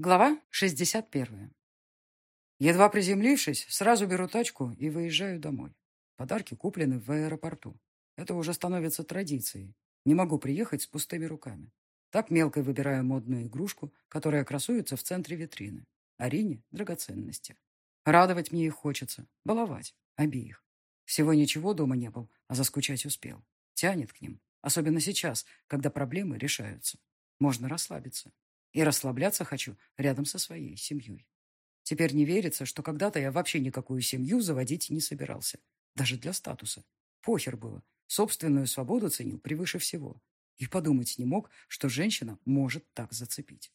Глава 61. Едва приземлившись, сразу беру тачку и выезжаю домой. Подарки куплены в аэропорту. Это уже становится традицией. Не могу приехать с пустыми руками. Так мелко выбираю модную игрушку, которая красуется в центре витрины. Арине – драгоценности. Радовать мне их хочется, баловать, обеих. Всего ничего дома не был, а заскучать успел. Тянет к ним, особенно сейчас, когда проблемы решаются. Можно расслабиться. И расслабляться хочу рядом со своей семьей. Теперь не верится, что когда-то я вообще никакую семью заводить не собирался. Даже для статуса. Похер было. Собственную свободу ценил превыше всего. И подумать не мог, что женщина может так зацепить.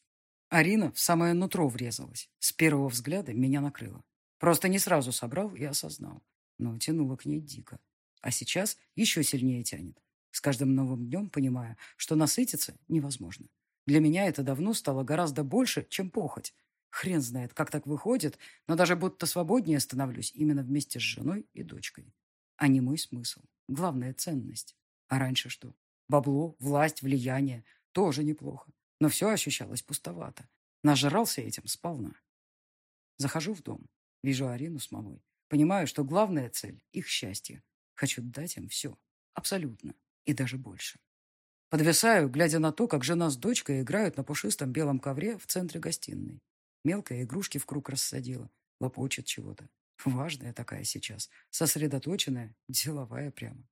Арина в самое нутро врезалась. С первого взгляда меня накрыло. Просто не сразу собрал и осознал. Но тянуло к ней дико. А сейчас еще сильнее тянет. С каждым новым днем понимая, что насытиться невозможно. Для меня это давно стало гораздо больше, чем похоть. Хрен знает, как так выходит, но даже будто свободнее становлюсь именно вместе с женой и дочкой. А не мой смысл. Главная ценность. А раньше что? Бабло, власть, влияние. Тоже неплохо. Но все ощущалось пустовато. Нажрался этим сполна. Захожу в дом. Вижу Арину с мамой. Понимаю, что главная цель — их счастье. Хочу дать им все. Абсолютно. И даже больше. Подвисаю, глядя на то, как жена с дочкой играют на пушистом белом ковре в центре гостиной. Мелкая игрушки в круг рассадила, лопочет чего-то. Важная такая сейчас, сосредоточенная, деловая прямо.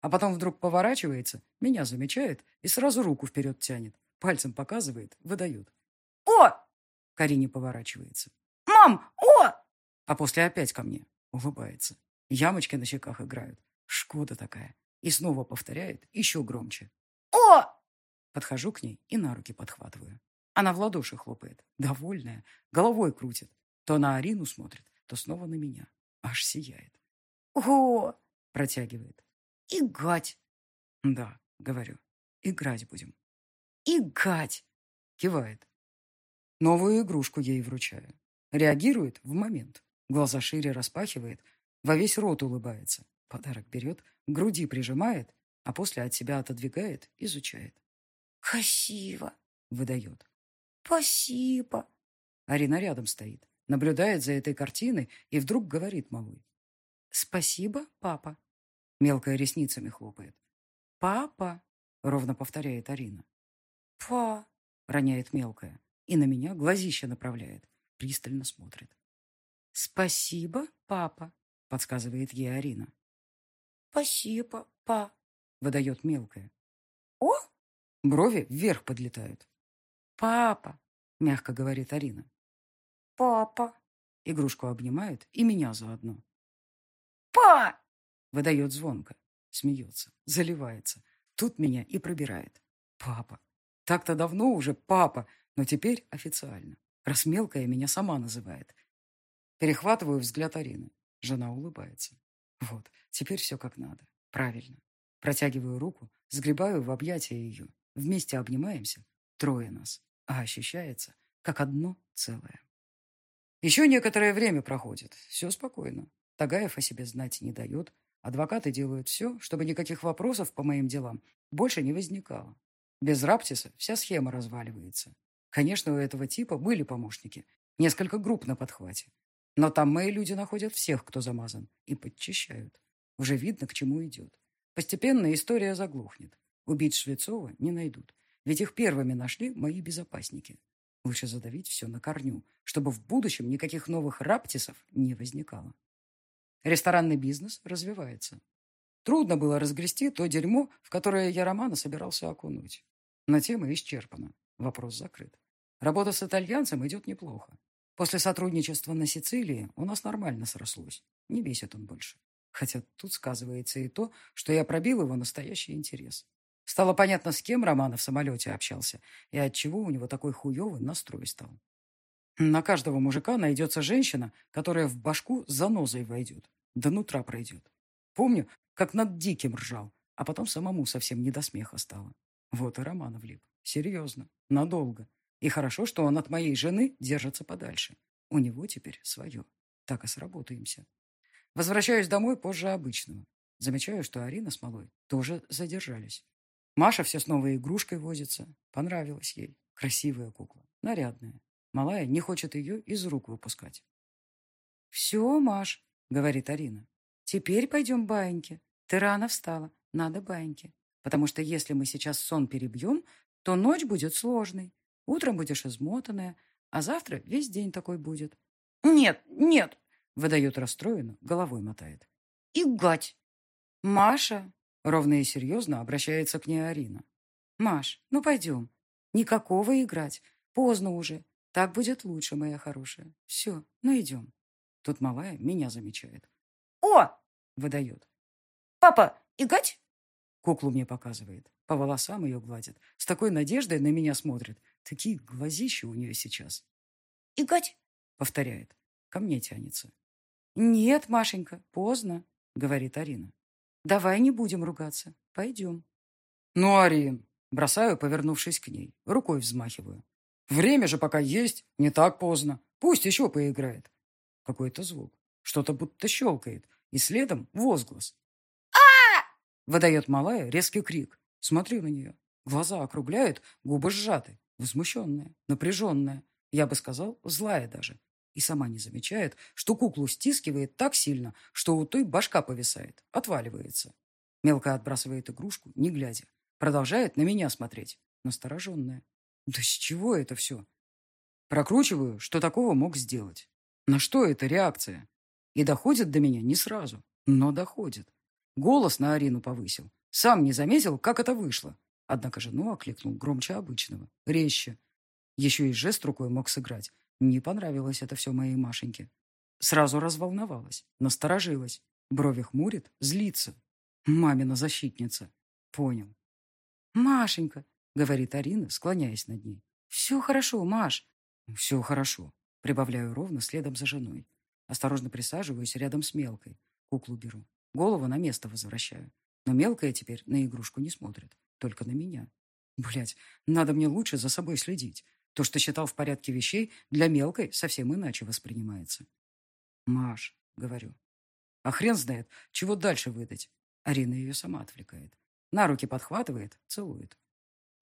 А потом вдруг поворачивается, меня замечает и сразу руку вперед тянет, пальцем показывает, выдает. «О!» Карине поворачивается. «Мам! О!» А после опять ко мне, улыбается. Ямочки на щеках играют. Шкода такая. И снова повторяет, еще громче. Подхожу к ней и на руки подхватываю. Она в ладоши хлопает, довольная, головой крутит. То на Арину смотрит, то снова на меня. Аж сияет. «О!» протягивает. «Игать!» «Да», говорю, играть будем. «Игать!» кивает. Новую игрушку ей вручаю. Реагирует в момент. Глаза шире распахивает, во весь рот улыбается. Подарок берет, к груди прижимает а после от себя отодвигает, изучает. «Красиво!» — выдает. «Спасибо!» Арина рядом стоит, наблюдает за этой картиной и вдруг говорит малой. «Спасибо, папа!» Мелкая ресницами хлопает. «Папа!» — ровно повторяет Арина. «Па!» — роняет мелкая и на меня глазище направляет, пристально смотрит. «Спасибо, папа!» — подсказывает ей Арина. «Спасибо, па!» Выдает мелкая. «О!» Брови вверх подлетают. «Папа!» — мягко говорит Арина. «Папа!» Игрушку обнимает и меня заодно. «Па!» — выдает звонко. Смеется, заливается. Тут меня и пробирает. «Папа!» Так-то давно уже папа, но теперь официально. Раз мелкая меня сама называет. Перехватываю взгляд Арины. Жена улыбается. Вот, теперь все как надо. Правильно. Протягиваю руку, сгребаю в объятия ее. Вместе обнимаемся. Трое нас. А ощущается, как одно целое. Еще некоторое время проходит. Все спокойно. Тагаев о себе знать не дает. Адвокаты делают все, чтобы никаких вопросов по моим делам больше не возникало. Без Раптиса вся схема разваливается. Конечно, у этого типа были помощники. Несколько групп на подхвате. Но там мои люди находят всех, кто замазан, и подчищают. Уже видно, к чему идет. Постепенно история заглохнет. Убить Швецова не найдут. Ведь их первыми нашли мои безопасники. Лучше задавить все на корню, чтобы в будущем никаких новых раптисов не возникало. Ресторанный бизнес развивается. Трудно было разгрести то дерьмо, в которое я Романа собирался окунуть. Но тема исчерпана. Вопрос закрыт. Работа с итальянцем идет неплохо. После сотрудничества на Сицилии у нас нормально срослось. Не бесит он больше. Хотя тут сказывается и то, что я пробил его настоящий интерес. Стало понятно, с кем Романов в самолете общался и от чего у него такой хуёвый настрой стал. На каждого мужика найдется женщина, которая в башку занозой войдет, до нутра пройдет. Помню, как над диким ржал, а потом самому совсем не до смеха стало. Вот и Романов влип. Серьезно, надолго. И хорошо, что он от моей жены держится подальше. У него теперь свое. Так и сработаемся. Возвращаюсь домой позже обычного. Замечаю, что Арина с Малой тоже задержались. Маша все с новой игрушкой возится. Понравилась ей. Красивая кукла. Нарядная. Малая не хочет ее из рук выпускать. «Все, Маш», — говорит Арина, — «теперь пойдем баиньки. Ты рано встала, надо баиньки. Потому что если мы сейчас сон перебьем, то ночь будет сложной. Утром будешь измотанная, а завтра весь день такой будет». «Нет, нет», — выдает расстроенно, головой мотает. «И гать!» «Маша!» — ровно и серьезно обращается к ней Арина. «Маш, ну пойдем. Никакого играть. Поздно уже. Так будет лучше, моя хорошая. Все, ну идем». Тут малая меня замечает. «О!» — выдает. «Папа, играть?» Куклу мне показывает. По волосам ее гладит. С такой надеждой на меня смотрит. Такие глазища у нее сейчас. «Играть?» — повторяет. Ко мне тянется. «Нет, Машенька, поздно», — говорит Арина. Давай не будем ругаться. Пойдем. Ну, Арин, бросаю, повернувшись к ней. Рукой взмахиваю. Время же пока есть, не так поздно. Пусть еще поиграет. Какой-то звук. Что-то будто щелкает. И следом возглас. а Выдает малая резкий крик. Смотрю на нее. Глаза округляют, губы сжаты. Возмущенная, напряженная. Я бы сказал, злая даже и сама не замечает, что куклу стискивает так сильно, что у той башка повисает, отваливается. Мелко отбрасывает игрушку, не глядя. Продолжает на меня смотреть, настороженная. Да с чего это все? Прокручиваю, что такого мог сделать. На что эта реакция? И доходит до меня не сразу, но доходит. Голос на Арину повысил. Сам не заметил, как это вышло. Однако жену окликнул громче обычного, резче. Еще и жест рукой мог сыграть, не понравилось это все моей Машеньке. Сразу разволновалась, насторожилась. Брови хмурит, злится. Мамина защитница. Понял. «Машенька», — говорит Арина, склоняясь над ней. «Все хорошо, Маш». «Все хорошо», — прибавляю ровно следом за женой. Осторожно присаживаюсь рядом с Мелкой. Куклу беру. Голову на место возвращаю. Но Мелкая теперь на игрушку не смотрит. Только на меня. Блять, надо мне лучше за собой следить. То, что считал в порядке вещей, для мелкой совсем иначе воспринимается. «Маш», — говорю, — «а хрен знает, чего дальше выдать». Арина ее сама отвлекает. На руки подхватывает, целует.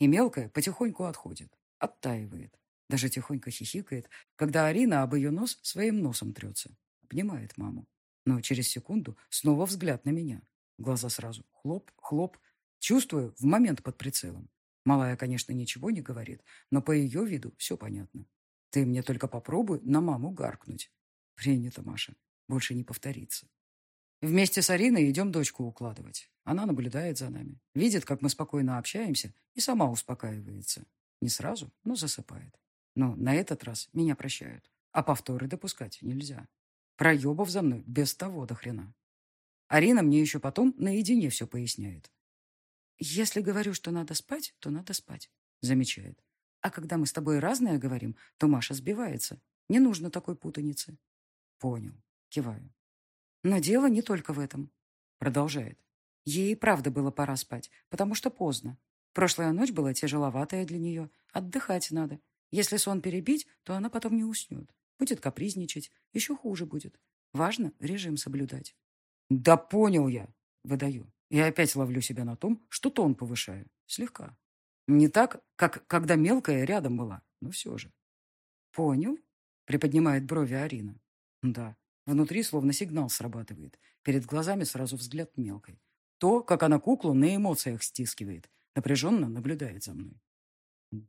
И мелкая потихоньку отходит, оттаивает. Даже тихонько хихикает, когда Арина об ее нос своим носом трется. Обнимает маму. Но через секунду снова взгляд на меня. Глаза сразу хлоп, хлоп. Чувствую в момент под прицелом. Малая, конечно, ничего не говорит, но по ее виду все понятно. Ты мне только попробуй на маму гаркнуть. Принято, Маша. Больше не повторится. Вместе с Ариной идем дочку укладывать. Она наблюдает за нами, видит, как мы спокойно общаемся, и сама успокаивается. Не сразу, но засыпает. Но на этот раз меня прощают, а повторы допускать нельзя. Проебов за мной без того до хрена. Арина мне еще потом наедине все поясняет. «Если говорю, что надо спать, то надо спать», — замечает. «А когда мы с тобой разное говорим, то Маша сбивается. Не нужно такой путаницы». «Понял», — киваю. «Но дело не только в этом», — продолжает. Ей и правда было пора спать, потому что поздно. Прошлая ночь была тяжеловатая для нее. Отдыхать надо. Если сон перебить, то она потом не уснет. Будет капризничать. Еще хуже будет. Важно режим соблюдать. «Да понял я», — выдаю. И опять ловлю себя на том, что тон повышаю. Слегка. Не так, как когда мелкая рядом была, но все же. «Понял?» — приподнимает брови Арина. «Да». Внутри словно сигнал срабатывает. Перед глазами сразу взгляд мелкой. То, как она куклу на эмоциях стискивает. Напряженно наблюдает за мной.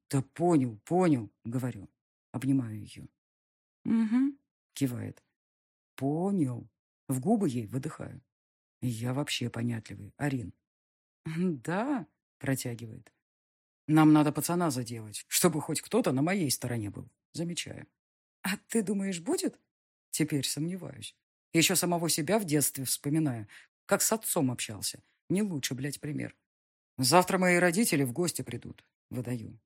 «Да понял, понял», — говорю. Обнимаю ее. «Угу», — кивает. «Понял». В губы ей выдыхаю. Я вообще понятливый, Арин. Да, протягивает. Нам надо пацана заделать, чтобы хоть кто-то на моей стороне был. Замечаю. А ты думаешь, будет? Теперь сомневаюсь. Еще самого себя в детстве вспоминаю, как с отцом общался. Не лучше, блядь, пример. Завтра мои родители в гости придут. Выдаю.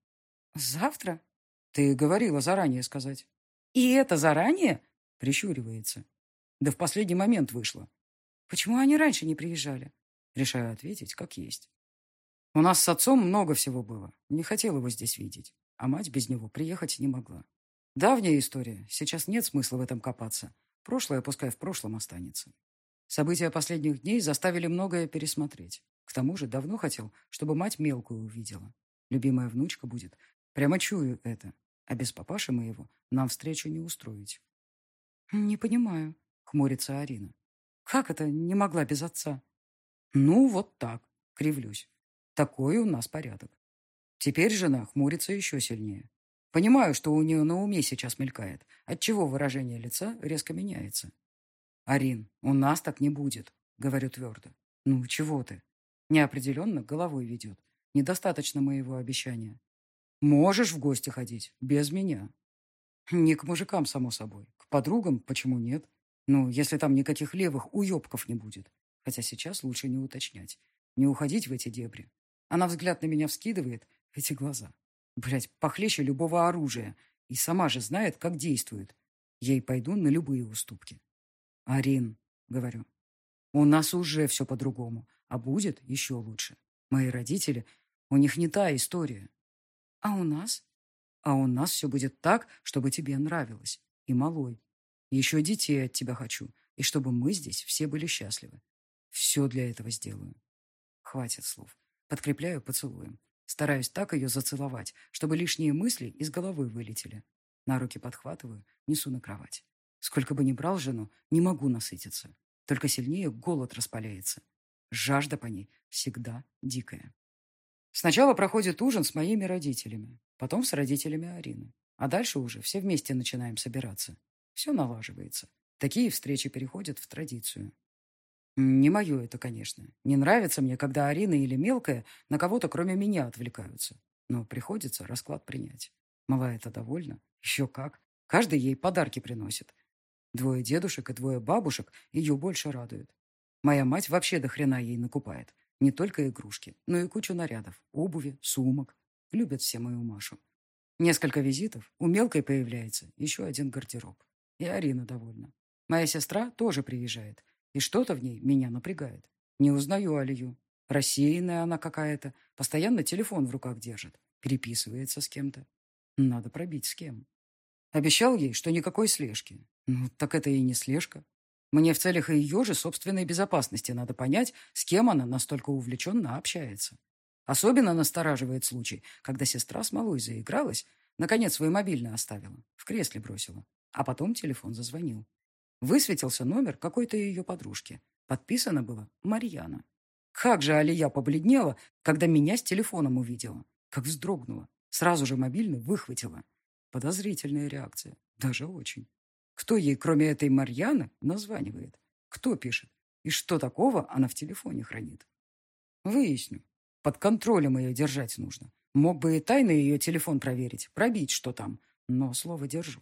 Завтра? Ты говорила заранее сказать. И это заранее? Прищуривается. Да в последний момент вышло. Почему они раньше не приезжали? Решаю ответить, как есть. У нас с отцом много всего было. Не хотел его здесь видеть. А мать без него приехать не могла. Давняя история. Сейчас нет смысла в этом копаться. Прошлое пускай в прошлом останется. События последних дней заставили многое пересмотреть. К тому же давно хотел, чтобы мать мелкую увидела. Любимая внучка будет. Прямо чую это. А без папаши моего нам встречу не устроить. Не понимаю, хмурится Арина. Как это не могла без отца? Ну, вот так, кривлюсь. Такой у нас порядок. Теперь жена хмурится еще сильнее. Понимаю, что у нее на уме сейчас мелькает, отчего выражение лица резко меняется. «Арин, у нас так не будет», — говорю твердо. «Ну, чего ты?» Неопределенно головой ведет. Недостаточно моего обещания. «Можешь в гости ходить, без меня». Не к мужикам, само собой. К подругам почему нет? Ну, если там никаких левых уебков не будет. Хотя сейчас лучше не уточнять. Не уходить в эти дебри. Она взгляд на меня вскидывает, эти глаза. Блять, похлеще любого оружия. И сама же знает, как действует. Ей пойду на любые уступки. Арин, говорю, у нас уже все по-другому, а будет еще лучше. Мои родители, у них не та история. А у нас? А у нас все будет так, чтобы тебе нравилось. И малой. Еще детей от тебя хочу. И чтобы мы здесь все были счастливы. Все для этого сделаю. Хватит слов. Подкрепляю поцелуем. Стараюсь так ее зацеловать, чтобы лишние мысли из головы вылетели. На руки подхватываю, несу на кровать. Сколько бы ни брал жену, не могу насытиться. Только сильнее голод распаляется. Жажда по ней всегда дикая. Сначала проходит ужин с моими родителями, потом с родителями Арины. А дальше уже все вместе начинаем собираться. Все налаживается. Такие встречи переходят в традицию. Не мое это, конечно. Не нравится мне, когда Арина или Мелкая на кого-то кроме меня отвлекаются. Но приходится расклад принять. Малая-то довольна. Еще как. Каждый ей подарки приносит. Двое дедушек и двое бабушек ее больше радуют. Моя мать вообще до хрена ей накупает. Не только игрушки, но и кучу нарядов, обуви, сумок. Любят все мою Машу. Несколько визитов, у Мелкой появляется еще один гардероб. И Арина довольна. Моя сестра тоже приезжает. И что-то в ней меня напрягает. Не узнаю Алию. Рассеянная она какая-то. Постоянно телефон в руках держит. Переписывается с кем-то. Надо пробить с кем. Обещал ей, что никакой слежки. Ну, так это и не слежка. Мне в целях ее же собственной безопасности надо понять, с кем она настолько увлеченно общается. Особенно настораживает случай, когда сестра с малой заигралась, наконец свой мобильный оставила, в кресле бросила, а потом телефон зазвонил. Высветился номер какой-то ее подружки. Подписано было «Марьяна». Как же Алия побледнела, когда меня с телефоном увидела. Как вздрогнула. Сразу же мобильный выхватила. Подозрительная реакция. Даже очень. Кто ей, кроме этой Марьяны, названивает? Кто пишет? И что такого она в телефоне хранит? Выясню. Под контролем ее держать нужно. Мог бы и тайно ее телефон проверить, пробить, что там. Но слово держу.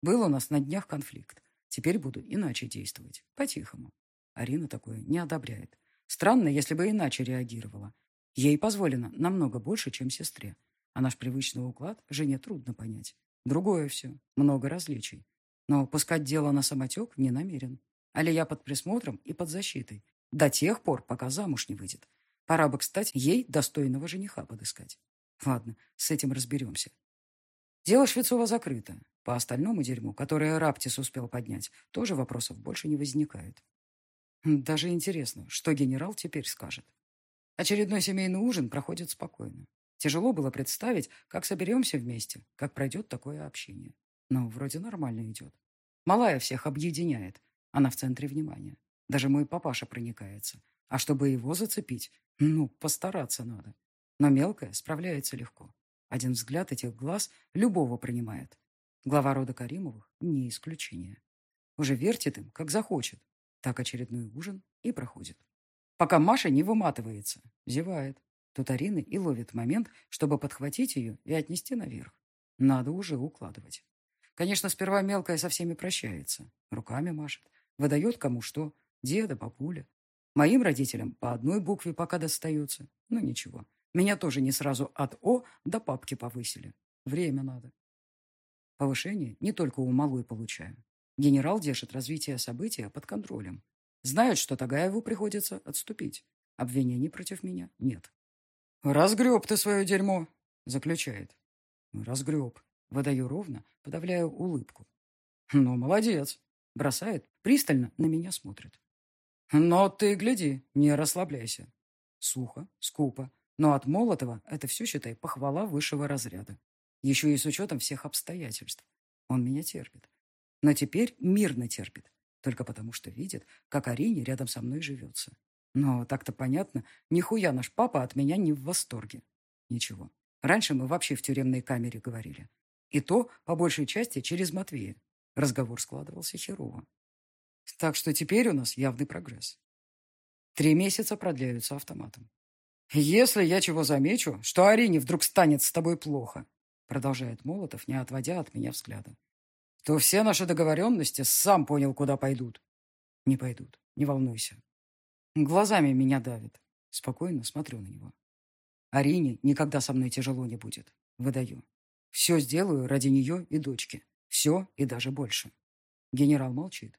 Был у нас на днях конфликт. Теперь буду иначе действовать, по-тихому. Арина такое не одобряет. Странно, если бы иначе реагировала. Ей позволено намного больше, чем сестре. А наш привычный уклад жене трудно понять. Другое все, много различий. Но пускать дело на самотек не намерен. я под присмотром и под защитой. До тех пор, пока замуж не выйдет. Пора бы, кстати, ей достойного жениха подыскать. Ладно, с этим разберемся. Дело Швецова закрыто. По остальному дерьму, которое Раптис успел поднять, тоже вопросов больше не возникает. Даже интересно, что генерал теперь скажет. Очередной семейный ужин проходит спокойно. Тяжело было представить, как соберемся вместе, как пройдет такое общение. Но вроде нормально идет. Малая всех объединяет. Она в центре внимания. Даже мой папаша проникается. А чтобы его зацепить, ну, постараться надо. Но мелкая справляется легко. Один взгляд этих глаз любого принимает. Глава рода Каримовых не исключение. Уже вертит им, как захочет. Так очередной ужин и проходит. Пока Маша не выматывается, зевает. Тут Арина и ловит момент, чтобы подхватить ее и отнести наверх. Надо уже укладывать. Конечно, сперва мелкая со всеми прощается. Руками машет. Выдает кому что. Деда, бабуля. Моим родителям по одной букве пока достается. Ну ничего. Меня тоже не сразу от О до папки повысили. Время надо. Повышение не только у малой получаю. Генерал держит развитие события под контролем. Знает, что Тагаеву приходится отступить. Обвинений против меня нет. «Разгреб ты свое дерьмо», — заключает. «Разгреб». Выдаю ровно, подавляю улыбку. «Ну, молодец», — бросает, пристально на меня смотрит. «Но ты гляди, не расслабляйся». Сухо, скупо, но от Молотова это все, считай, похвала высшего разряда. Еще и с учетом всех обстоятельств. Он меня терпит. Но теперь мирно терпит. Только потому, что видит, как Арине рядом со мной живется. Но так-то понятно, нихуя наш папа от меня не в восторге. Ничего. Раньше мы вообще в тюремной камере говорили. И то, по большей части, через Матвея. Разговор складывался херово. Так что теперь у нас явный прогресс. Три месяца продляются автоматом. «Если я чего замечу, что Арине вдруг станет с тобой плохо», продолжает Молотов, не отводя от меня взгляда, то все наши договоренности сам понял, куда пойдут. Не пойдут, не волнуйся. Глазами меня давит. Спокойно смотрю на него. Арине никогда со мной тяжело не будет. Выдаю. Все сделаю ради нее и дочки. Все и даже больше. Генерал молчит.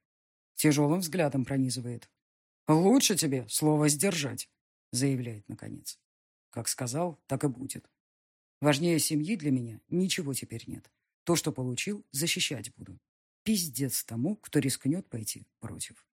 Тяжелым взглядом пронизывает. «Лучше тебе слово сдержать», заявляет наконец. Как сказал, так и будет. Важнее семьи для меня ничего теперь нет. То, что получил, защищать буду. Пиздец тому, кто рискнет пойти против.